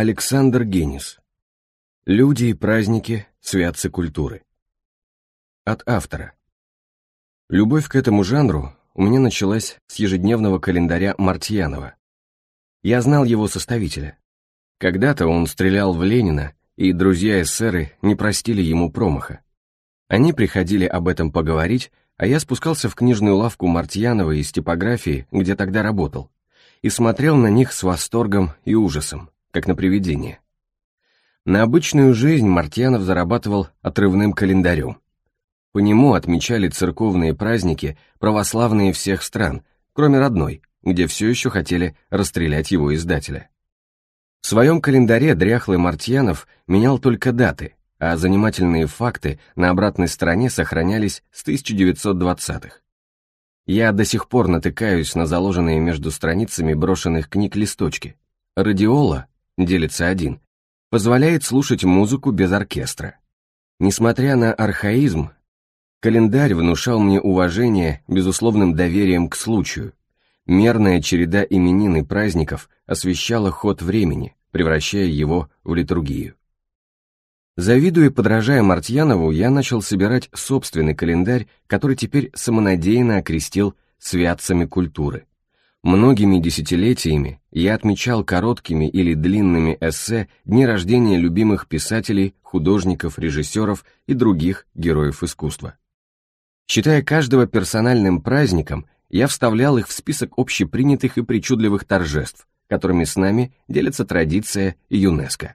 Александр Генис. Люди и праздники, святцы культуры. От автора. Любовь к этому жанру у меня началась с ежедневного календаря Мартьянова. Я знал его составителя. Когда-то он стрелял в Ленина, и друзья-эсеры не простили ему промаха. Они приходили об этом поговорить, а я спускался в книжную лавку Мартьянова из типографии, где тогда работал, и смотрел на них с восторгом и ужасом как на привидение. На обычную жизнь Мартьянов зарабатывал отрывным календарем. По нему отмечали церковные праздники православные всех стран, кроме родной, где все еще хотели расстрелять его издателя. В своем календаре дряхлый Мартьянов менял только даты, а занимательные факты на обратной стороне сохранялись с 1920-х. Я до сих пор натыкаюсь на заложенные между страницами брошенных книг листочки. Радиола, делится один, позволяет слушать музыку без оркестра. Несмотря на архаизм, календарь внушал мне уважение безусловным доверием к случаю. Мерная череда именин и праздников освещала ход времени, превращая его в литургию. Завидуя и подражая Мартьянову, я начал собирать собственный календарь, который теперь самонадеянно окрестил «святцами культуры». Многими десятилетиями я отмечал короткими или длинными эссе дни рождения любимых писателей, художников, режиссеров и других героев искусства. Считая каждого персональным праздником, я вставлял их в список общепринятых и причудливых торжеств, которыми с нами делится традиция и ЮНЕСКО.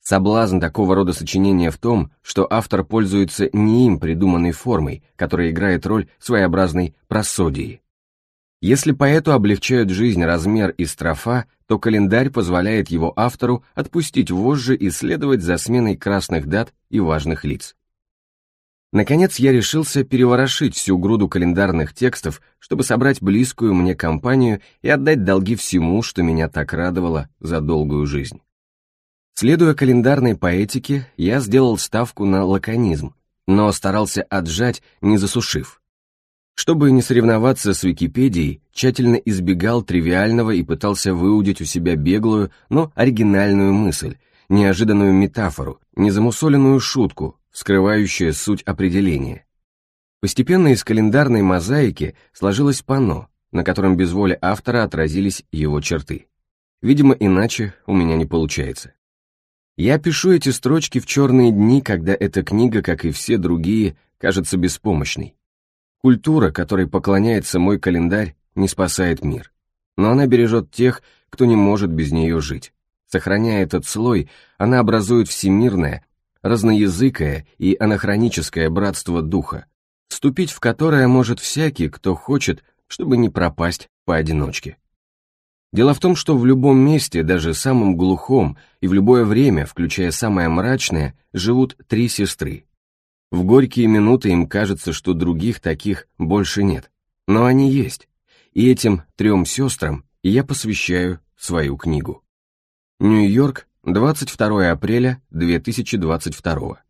Соблазн такого рода сочинения в том, что автор пользуется не им придуманной формой, которая играет роль своеобразной просодии, если поэту облегчают жизнь размер и строфа, то календарь позволяет его автору отпустить вожжи и следовать за сменой красных дат и важных лиц. Наконец я решился переворошить всю груду календарных текстов, чтобы собрать близкую мне компанию и отдать долги всему, что меня так радовало за долгую жизнь. Следуя календарной поэтике, я сделал ставку на лаконизм, но старался отжать, не засушив – чтобы не соревноваться с Википедией, тщательно избегал тривиального и пытался выудить у себя беглую, но оригинальную мысль, неожиданную метафору, незамусоленную шутку, скрывающую суть определения. Постепенно из календарной мозаики сложилось панно, на котором без воли автора отразились его черты. Видимо, иначе у меня не получается. Я пишу эти строчки в черные дни, когда эта книга, как и все другие, кажется беспомощной. Культура, которой поклоняется мой календарь, не спасает мир. Но она бережет тех, кто не может без нее жить. Сохраняя этот слой, она образует всемирное, разноязыкое и анахроническое братство духа, вступить в которое может всякий, кто хочет, чтобы не пропасть поодиночке. Дело в том, что в любом месте, даже самом глухом, и в любое время, включая самое мрачное, живут три сестры в горькие минуты им кажется, что других таких больше нет. Но они есть. И этим трем сестрам я посвящаю свою книгу. Нью-Йорк, 22 апреля 2022.